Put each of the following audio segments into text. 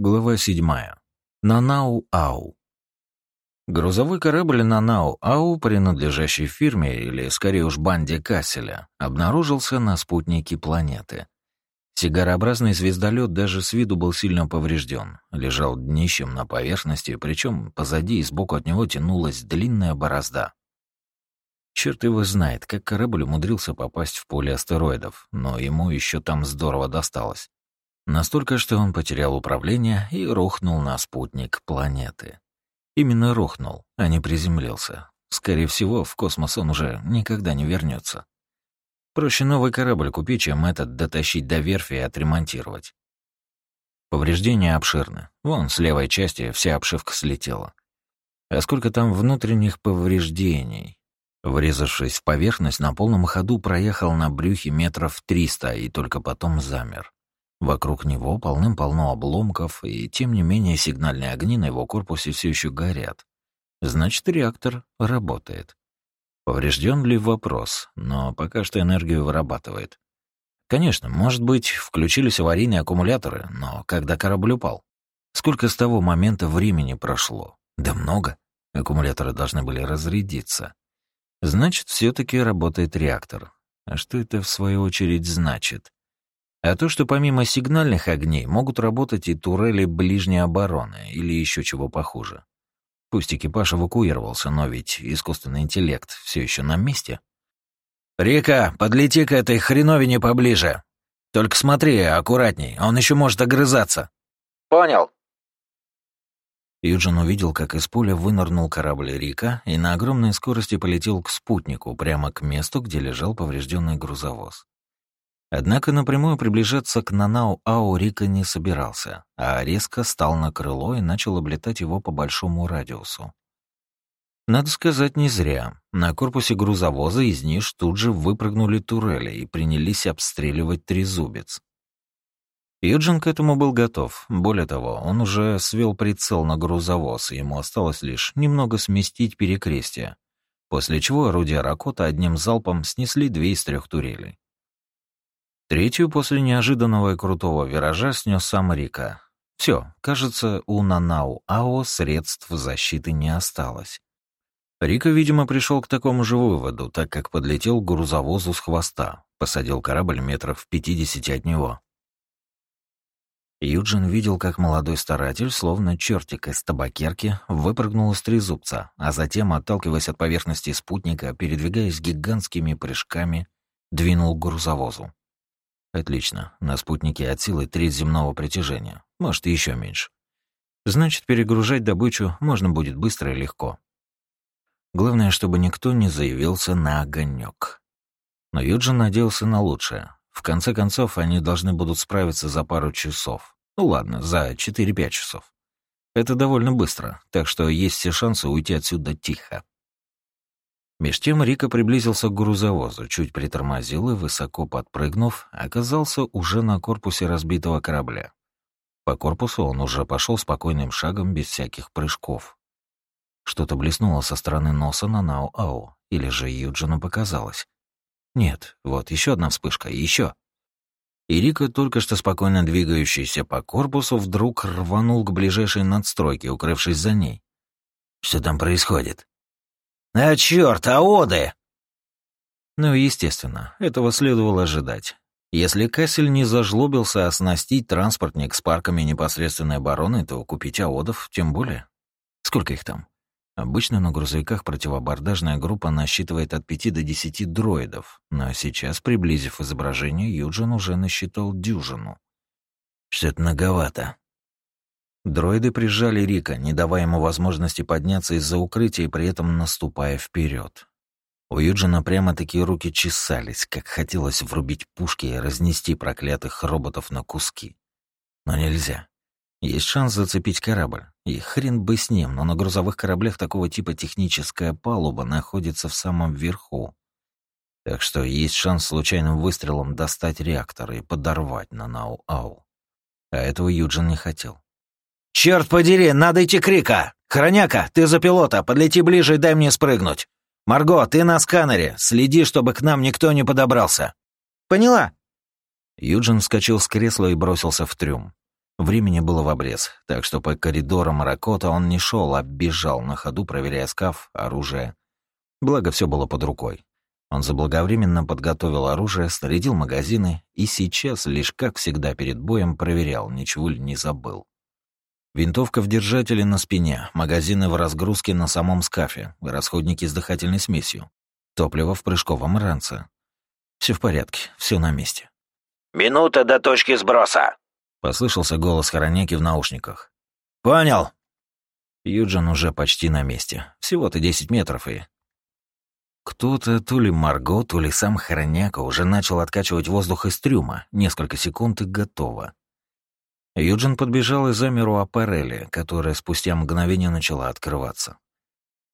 Глава 7. Нанау-Ау. Грузовой корабль Нанау-Ау, принадлежащий фирме, или скорее уж банде Касселя, обнаружился на спутнике планеты. Сигарообразный звездолет даже с виду был сильно поврежден, лежал днищем на поверхности, причем позади и сбоку от него тянулась длинная борозда. Черт его знает, как корабль умудрился попасть в поле астероидов, но ему еще там здорово досталось. Настолько, что он потерял управление и рухнул на спутник планеты. Именно рухнул, а не приземлился. Скорее всего, в космос он уже никогда не вернется. Проще новый корабль купить, чем этот дотащить до верфи и отремонтировать. Повреждения обширны. Вон, с левой части вся обшивка слетела. А сколько там внутренних повреждений? Врезавшись в поверхность, на полном ходу проехал на брюхе метров триста и только потом замер. Вокруг него полным-полно обломков, и тем не менее сигнальные огни на его корпусе все еще горят. Значит, реактор работает. Поврежден ли вопрос, но пока что энергию вырабатывает. Конечно, может быть, включились аварийные аккумуляторы, но когда корабль упал? Сколько с того момента времени прошло? Да много. Аккумуляторы должны были разрядиться. Значит, все таки работает реактор. А что это, в свою очередь, значит? А то, что помимо сигнальных огней могут работать и турели ближней обороны или еще чего похуже. Пусть экипаж эвакуировался, но ведь искусственный интеллект все еще на месте. «Рика, подлети к этой хреновине поближе. Только смотри, аккуратней, он еще может огрызаться». «Понял». Юджин увидел, как из поля вынырнул корабль Рика и на огромной скорости полетел к спутнику, прямо к месту, где лежал поврежденный грузовоз. Однако напрямую приближаться к Нанау-Ау Рика не собирался, а резко стал на крыло и начал облетать его по большому радиусу. Надо сказать, не зря. На корпусе грузовоза из ниш тут же выпрыгнули турели и принялись обстреливать трезубец. Юджин к этому был готов. Более того, он уже свел прицел на грузовоз, и ему осталось лишь немного сместить перекрестие, после чего орудия Ракота одним залпом снесли две из трех турелей. Третью после неожиданного и крутого виража снес сам Рика. Все, кажется, у Нанау Ао средств защиты не осталось. Рика, видимо, пришел к такому же выводу, так как подлетел к грузовозу с хвоста, посадил корабль метров в пятидесяти от него. Юджин видел, как молодой старатель, словно чертик из табакерки, выпрыгнул из трезубца, а затем, отталкиваясь от поверхности спутника, передвигаясь гигантскими прыжками, двинул к грузовозу. Отлично. На спутнике от силы треть земного притяжения. Может, еще меньше. Значит, перегружать добычу можно будет быстро и легко. Главное, чтобы никто не заявился на огонек. Но Юджин надеялся на лучшее. В конце концов, они должны будут справиться за пару часов. Ну ладно, за 4-5 часов. Это довольно быстро, так что есть все шансы уйти отсюда тихо. Меж тем Рика приблизился к грузовозу, чуть притормозил и, высоко подпрыгнув, оказался уже на корпусе разбитого корабля. По корпусу он уже пошел спокойным шагом без всяких прыжков. Что-то блеснуло со стороны носа на Нау-Ау, или же Юджину показалось. Нет, вот еще одна вспышка, еще. И Рика, только что спокойно двигающийся по корпусу, вдруг рванул к ближайшей надстройке, укрывшись за ней. Что там происходит? «А чёрт, аоды!» Ну, естественно, этого следовало ожидать. Если Кассель не зажлобился оснастить транспортник с парками непосредственной обороны, то купить аодов тем более. Сколько их там? Обычно на грузовиках противобордажная группа насчитывает от 5 до 10 дроидов, но сейчас, приблизив изображение, Юджин уже насчитал дюжину. Что-то многовато. Дроиды прижали Рика, не давая ему возможности подняться из-за укрытия и при этом наступая вперед. У Юджина прямо такие руки чесались, как хотелось врубить пушки и разнести проклятых роботов на куски. Но нельзя. Есть шанс зацепить корабль. И хрен бы с ним, но на грузовых кораблях такого типа техническая палуба находится в самом верху. Так что есть шанс случайным выстрелом достать реактор и подорвать на Нау-Ау. А этого Юджин не хотел. «Черт подери, надо идти крика! Хроняка, ты за пилота, подлети ближе и дай мне спрыгнуть! Марго, ты на сканере, следи, чтобы к нам никто не подобрался!» «Поняла!» Юджин вскочил с кресла и бросился в трюм. Времени было в обрез, так что по коридорам Ракота он не шел, а бежал на ходу, проверяя скаф, оружие. Благо, все было под рукой. Он заблаговременно подготовил оружие, снарядил магазины и сейчас, лишь как всегда перед боем, проверял, ничего ли не забыл. Винтовка в держателе на спине, магазины в разгрузке на самом скафе, расходники с дыхательной смесью, топливо в прыжковом ранце. Все в порядке, все на месте. «Минута до точки сброса!» — послышался голос Хороняки в наушниках. «Понял!» Юджин уже почти на месте. Всего-то десять метров и... Кто-то, то ли Марго, то ли сам Хороняка, уже начал откачивать воздух из трюма. Несколько секунд и готово. Юджин подбежал и замер у аппарели, которая спустя мгновение начала открываться.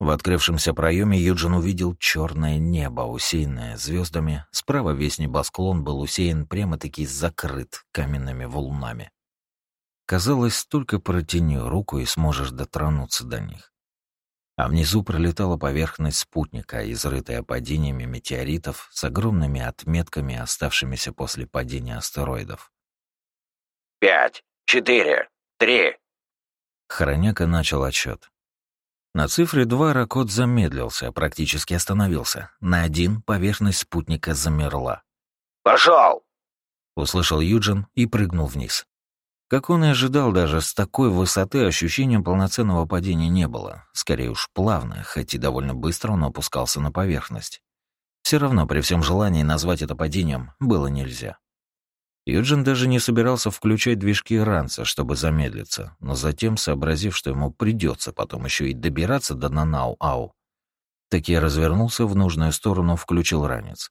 В открывшемся проеме Юджин увидел черное небо, усеянное звездами. Справа весь небосклон был усеян прямо-таки закрыт каменными валунами. Казалось, только протяни руку и сможешь дотронуться до них. А внизу пролетала поверхность спутника, изрытая падениями метеоритов с огромными отметками, оставшимися после падения астероидов. «Пять, четыре, три». Хороняка начал отсчет. На цифре 2 Ракот замедлился, практически остановился. На один поверхность спутника замерла. «Пошел!» — услышал Юджин и прыгнул вниз. Как он и ожидал, даже с такой высоты ощущением полноценного падения не было. Скорее уж плавно, хоть и довольно быстро он опускался на поверхность. Все равно при всем желании назвать это падением было нельзя. Юджин даже не собирался включать движки ранца, чтобы замедлиться, но затем, сообразив, что ему придется потом еще и добираться до Нанау-Ау, таки развернулся в нужную сторону, включил ранец.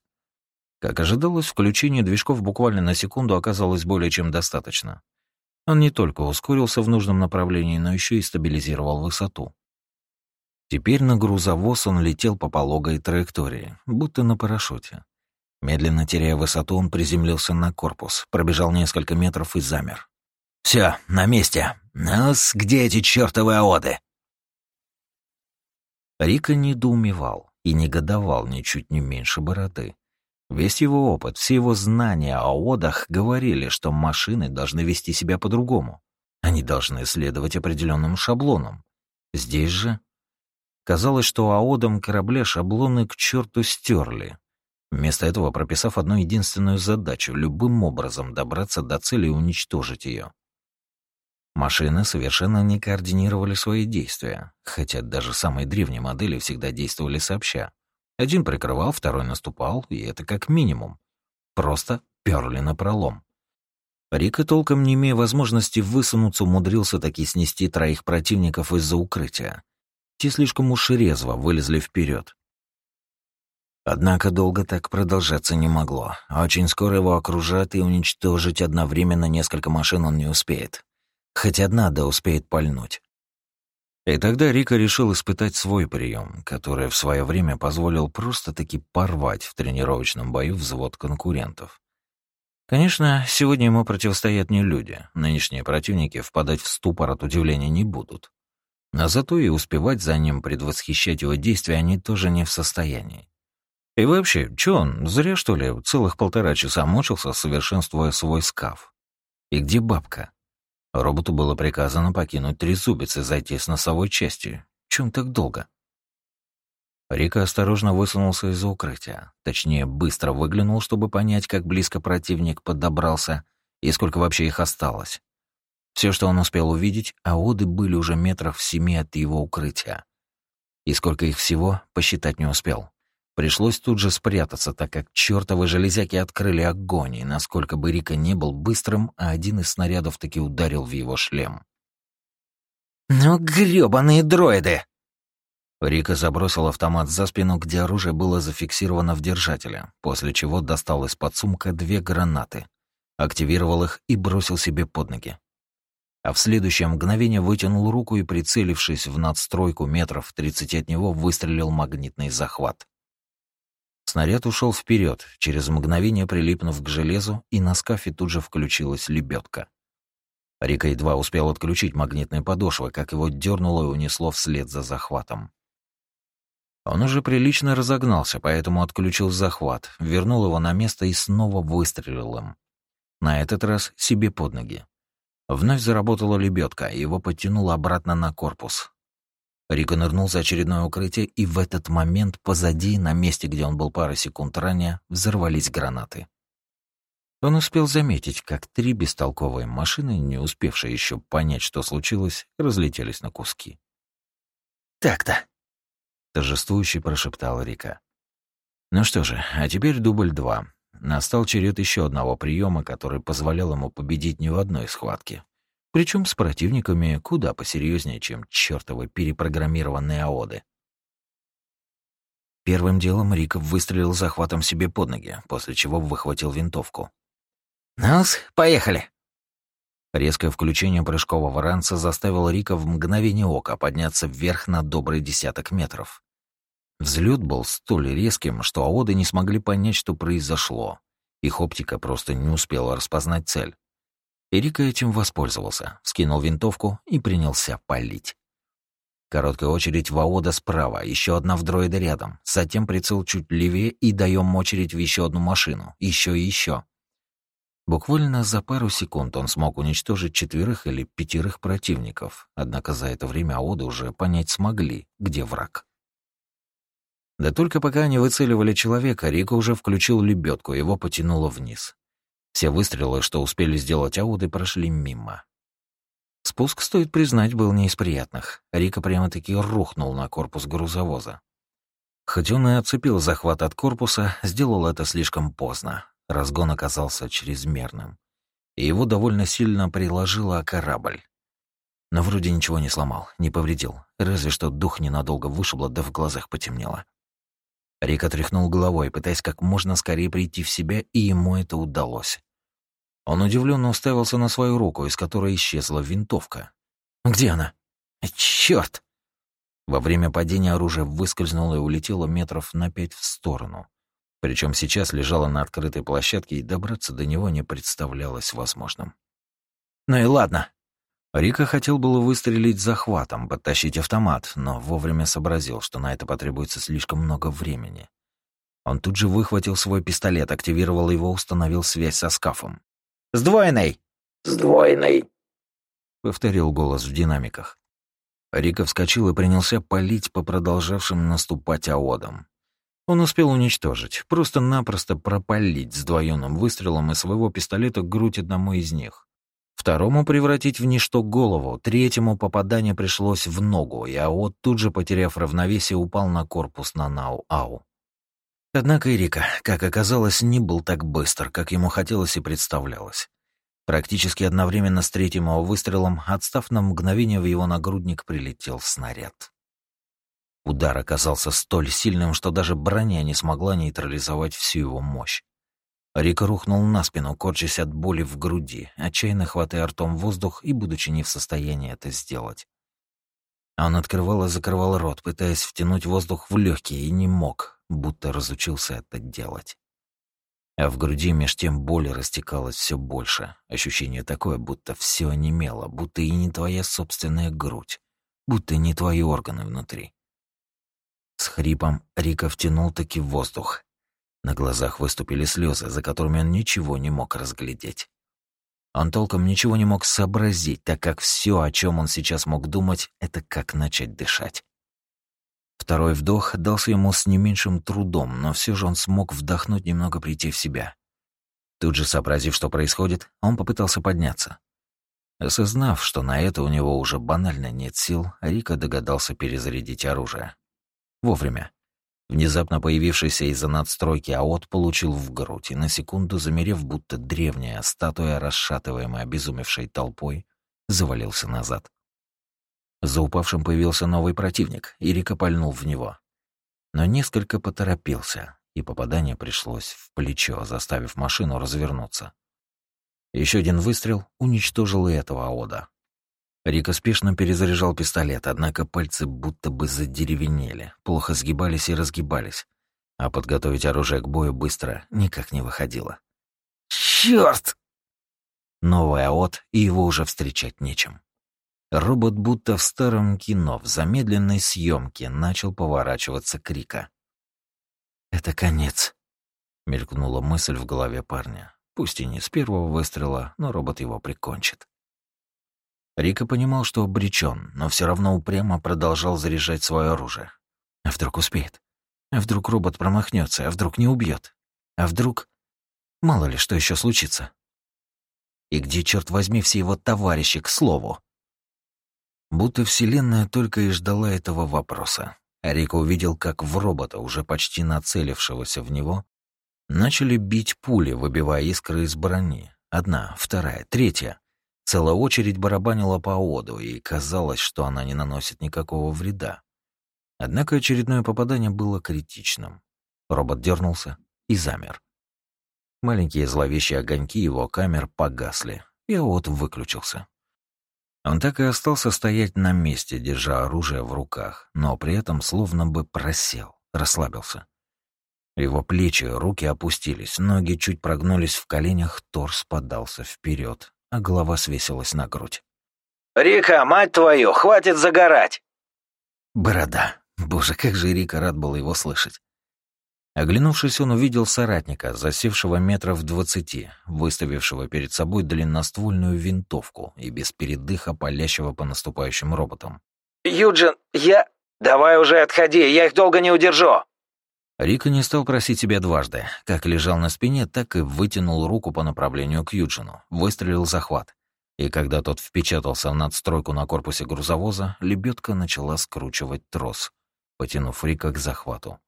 Как ожидалось, включение движков буквально на секунду оказалось более чем достаточно. Он не только ускорился в нужном направлении, но еще и стабилизировал высоту. Теперь на грузовоз он летел по пологой траектории, будто на парашюте. Медленно теряя высоту, он приземлился на корпус, пробежал несколько метров и замер. Все, на месте. ну где эти чертовы аоды?» Рика недоумевал и негодовал ничуть не меньше бороды. Весь его опыт, все его знания о одах говорили, что машины должны вести себя по-другому. Они должны следовать определенным шаблонам. Здесь же казалось, что аодам корабля шаблоны к черту стерли, Вместо этого прописав одну единственную задачу — любым образом добраться до цели и уничтожить ее. Машины совершенно не координировали свои действия, хотя даже самые древние модели всегда действовали сообща. Один прикрывал, второй наступал, и это как минимум. Просто перли на пролом. Рика, толком не имея возможности высунуться, умудрился таки снести троих противников из-за укрытия. Те слишком уж резво вылезли вперед. Однако долго так продолжаться не могло. Очень скоро его окружат и уничтожить одновременно несколько машин он не успеет. Хоть одна да успеет пальнуть. И тогда Рика решил испытать свой прием, который в свое время позволил просто-таки порвать в тренировочном бою взвод конкурентов. Конечно, сегодня ему противостоят не люди. Нынешние противники впадать в ступор от удивления не будут. Но зато и успевать за ним предвосхищать его действия они тоже не в состоянии. И вообще, чё он, зря что ли, целых полтора часа мучился, совершенствуя свой скаф? И где бабка? Роботу было приказано покинуть трезубец и зайти с носовой частью. Чем так долго? Рика осторожно высунулся из-за укрытия. Точнее, быстро выглянул, чтобы понять, как близко противник подобрался и сколько вообще их осталось. Все, что он успел увидеть, аоды были уже метрах в семи от его укрытия. И сколько их всего, посчитать не успел. Пришлось тут же спрятаться, так как чертовы железяки открыли огонь, и насколько бы Рика не был быстрым, а один из снарядов таки ударил в его шлем. «Ну, грёбаные дроиды!» Рика забросил автомат за спину, где оружие было зафиксировано в держателе, после чего достал из-под сумка две гранаты, активировал их и бросил себе под ноги. А в следующее мгновение вытянул руку и, прицелившись в надстройку метров 30 от него, выстрелил магнитный захват. Снаряд ушел вперед, через мгновение прилипнув к железу, и на скафе тут же включилась лебедка. Рика едва успел отключить магнитные подошвы, как его дернуло и унесло вслед за захватом. Он уже прилично разогнался, поэтому отключил захват, вернул его на место и снова выстрелил им. На этот раз себе под ноги. Вновь заработала лебедка, и его подтянуло обратно на корпус. Рико нырнул за очередное укрытие, и в этот момент позади, на месте, где он был пару секунд ранее, взорвались гранаты. Он успел заметить, как три бестолковые машины, не успевшие еще понять, что случилось, разлетелись на куски. «Так-то», — торжествующе прошептал Рика. Ну что же, а теперь дубль два. Настал черед еще одного приема, который позволял ему победить не в одной схватке. Причем с противниками куда посерьезнее, чем чертовы перепрограммированные аоды. Первым делом Риков выстрелил захватом себе под ноги, после чего выхватил винтовку. ну поехали!» Резкое включение прыжкового ранца заставило Рика в мгновение ока подняться вверх на добрый десяток метров. Взлет был столь резким, что аоды не смогли понять, что произошло. Их оптика просто не успела распознать цель. Эрика этим воспользовался, скинул винтовку и принялся палить. Короткая очередь в АОДа справа, еще одна в дроида рядом. Затем прицел чуть левее и даем очередь в еще одну машину. Еще и еще. Буквально за пару секунд он смог уничтожить четверых или пятерых противников, однако за это время АОДы уже понять смогли, где враг. Да только пока они выцеливали человека, Рика уже включил лебедку, его потянуло вниз. Все выстрелы, что успели сделать ауды, прошли мимо. Спуск, стоит признать, был не из приятных. Рика прямо-таки рухнул на корпус грузовоза. Хоть он и отцепил захват от корпуса, сделал это слишком поздно. Разгон оказался чрезмерным. И его довольно сильно приложило о корабль. Но вроде ничего не сломал, не повредил. Разве что дух ненадолго вышибло, да в глазах потемнело. Рик отряхнул головой, пытаясь как можно скорее прийти в себя, и ему это удалось. Он удивленно уставился на свою руку, из которой исчезла винтовка. «Где она? Черт! Во время падения оружие выскользнуло и улетело метров на пять в сторону. Причем сейчас лежало на открытой площадке, и добраться до него не представлялось возможным. «Ну и ладно», Рика хотел было выстрелить захватом, подтащить автомат, но вовремя сообразил, что на это потребуется слишком много времени. Он тут же выхватил свой пистолет, активировал его, установил связь со скафом. «Сдвоенный!» «Сдвоенный!» — повторил голос в динамиках. Рика вскочил и принялся палить по продолжавшим наступать аодам. Он успел уничтожить, просто-напросто пропалить сдвоенным выстрелом из своего пистолета грудь одному из них. Второму превратить в ничто голову, третьему попадание пришлось в ногу, и Аот, тут же потеряв равновесие, упал на корпус на Нау-Ау. Однако Эрика, как оказалось, не был так быстр, как ему хотелось и представлялось. Практически одновременно с третьим его выстрелом, отстав на мгновение, в его нагрудник прилетел снаряд. Удар оказался столь сильным, что даже броня не смогла нейтрализовать всю его мощь. Рик рухнул на спину, корчась от боли в груди, отчаянно хватая ртом воздух и будучи не в состоянии это сделать. Он открывал и закрывал рот, пытаясь втянуть воздух в легкие, и не мог, будто разучился это делать. А в груди меж тем боли растекалось все больше. Ощущение такое, будто все онемело, будто и не твоя собственная грудь, будто не твои органы внутри. С хрипом Рика втянул таки воздух, на глазах выступили слезы, за которыми он ничего не мог разглядеть. Он толком ничего не мог сообразить, так как все, о чем он сейчас мог думать, это как начать дышать. Второй вдох дался ему с не меньшим трудом, но все же он смог вдохнуть, немного прийти в себя. Тут же, сообразив, что происходит, он попытался подняться. Осознав, что на это у него уже банально нет сил, Рика догадался перезарядить оружие. Вовремя. Внезапно появившийся из-за надстройки АОТ получил в грудь и на секунду, замерев, будто древняя статуя, расшатываемая обезумевшей толпой, завалился назад. За упавшим появился новый противник, и Рика пальнул в него. Но несколько поторопился, и попадание пришлось в плечо, заставив машину развернуться. Еще один выстрел уничтожил и этого АОДа. Рика спешно перезаряжал пистолет, однако пальцы будто бы задеревенели, плохо сгибались и разгибались, а подготовить оружие к бою быстро никак не выходило. «Чёрт!» Новый АОТ, и его уже встречать нечем. Робот будто в старом кино в замедленной съемке начал поворачиваться к Рика. «Это конец», — мелькнула мысль в голове парня. Пусть и не с первого выстрела, но робот его прикончит. Рика понимал, что обречен, но все равно упрямо продолжал заряжать свое оружие. А вдруг успеет? А вдруг робот промахнется? А вдруг не убьет? А вдруг... Мало ли, что еще случится. И где, черт возьми, все его товарищи, к слову? Будто Вселенная только и ждала этого вопроса. А Рика увидел, как в робота, уже почти нацелившегося в него, начали бить пули, выбивая искры из брони. Одна, вторая, третья. Целая очередь барабанила по оду, и казалось, что она не наносит никакого вреда. Однако очередное попадание было критичным. Робот дернулся и замер. Маленькие зловещие огоньки его камер погасли, и ООД выключился. Он так и остался стоять на месте, держа оружие в руках, но при этом словно бы просел, расслабился. Его плечи, руки опустились, ноги чуть прогнулись в коленях, торс подался вперед, а голова свесилась на грудь. «Рика, мать твою, хватит загорать!» Борода. Боже, как же Рика рад был его слышать. Оглянувшись, он увидел соратника, засевшего метров двадцати, выставившего перед собой длинноствольную винтовку и без передыха палящего по наступающим роботам. «Юджин, я...» «Давай уже отходи, я их долго не удержу!» Рика не стал просить себя дважды. Как лежал на спине, так и вытянул руку по направлению к Юджину, выстрелил захват. И когда тот впечатался в надстройку на корпусе грузовоза, лебедка начала скручивать трос, потянув Рика к захвату.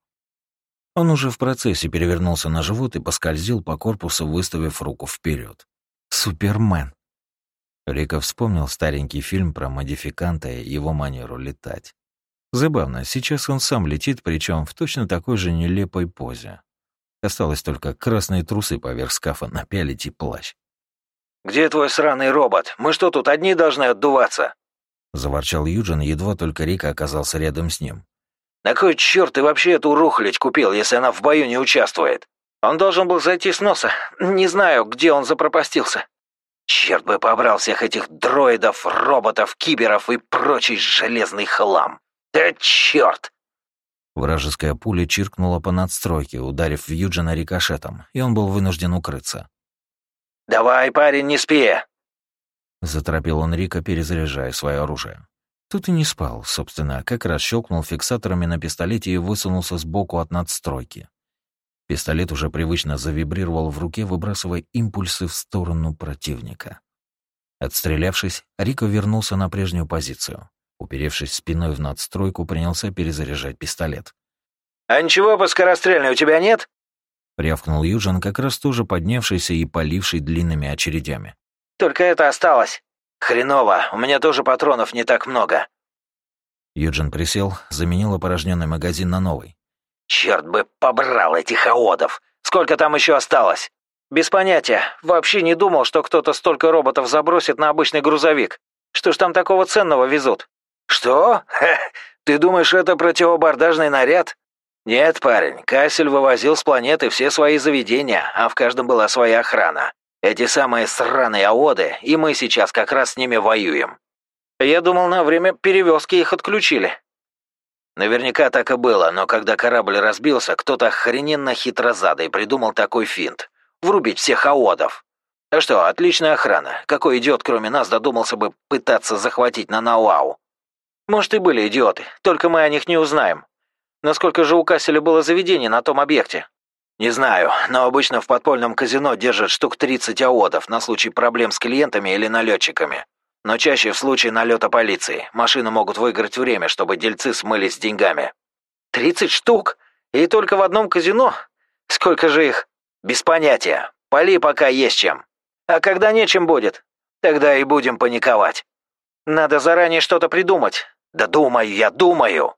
Он уже в процессе перевернулся на живот и поскользил по корпусу, выставив руку вперед. «Супермен!» Рика вспомнил старенький фильм про модификанта и его манеру летать. Забавно, сейчас он сам летит, причем в точно такой же нелепой позе. Осталось только красные трусы поверх скафа напялить и плащ. «Где твой сраный робот? Мы что, тут одни должны отдуваться?» Заворчал Юджин, едва только Рика оказался рядом с ним. На кой черт ты вообще эту рухлядь купил, если она в бою не участвует? Он должен был зайти с носа. Не знаю, где он запропастился. Черт бы побрал всех этих дроидов, роботов, киберов и прочий железный хлам. Да черт! Вражеская пуля чиркнула по надстройке, ударив в Юджина рикошетом, и он был вынужден укрыться. «Давай, парень, не спи!» Заторопил он Рика, перезаряжая свое оружие. Тут и не спал, собственно, как раз щелкнул фиксаторами на пистолете и высунулся сбоку от надстройки. Пистолет уже привычно завибрировал в руке, выбрасывая импульсы в сторону противника. Отстрелявшись, Рико вернулся на прежнюю позицию. Уперевшись спиной в надстройку, принялся перезаряжать пистолет. «А ничего по скорострельной у тебя нет?» Рявкнул Южин, как раз тоже поднявшийся и поливший длинными очередями. «Только это осталось. «Хреново, у меня тоже патронов не так много». Юджин присел, заменил опорожненный магазин на новый. «Черт бы побрал этих аодов! Сколько там еще осталось?» «Без понятия. Вообще не думал, что кто-то столько роботов забросит на обычный грузовик. Что ж там такого ценного везут?» «Что? Ха, ты думаешь, это противобордажный наряд?» «Нет, парень, Кассель вывозил с планеты все свои заведения, а в каждом была своя охрана. Эти самые сраные аоды, и мы сейчас как раз с ними воюем. Я думал, на время перевозки их отключили. Наверняка так и было, но когда корабль разбился, кто-то охрененно хитрозадый придумал такой финт. Врубить всех аодов. А что, отличная охрана. Какой идиот, кроме нас, додумался бы пытаться захватить на Науау? Может, и были идиоты, только мы о них не узнаем. Насколько же у Касселя было заведений на том объекте? «Не знаю, но обычно в подпольном казино держат штук 30 аодов на случай проблем с клиентами или налетчиками. Но чаще в случае налета полиции. Машины могут выиграть время, чтобы дельцы смылись деньгами». «Тридцать штук? И только в одном казино? Сколько же их?» «Без понятия. Поли пока есть чем. А когда нечем будет, тогда и будем паниковать. Надо заранее что-то придумать. Да думаю я, думаю!»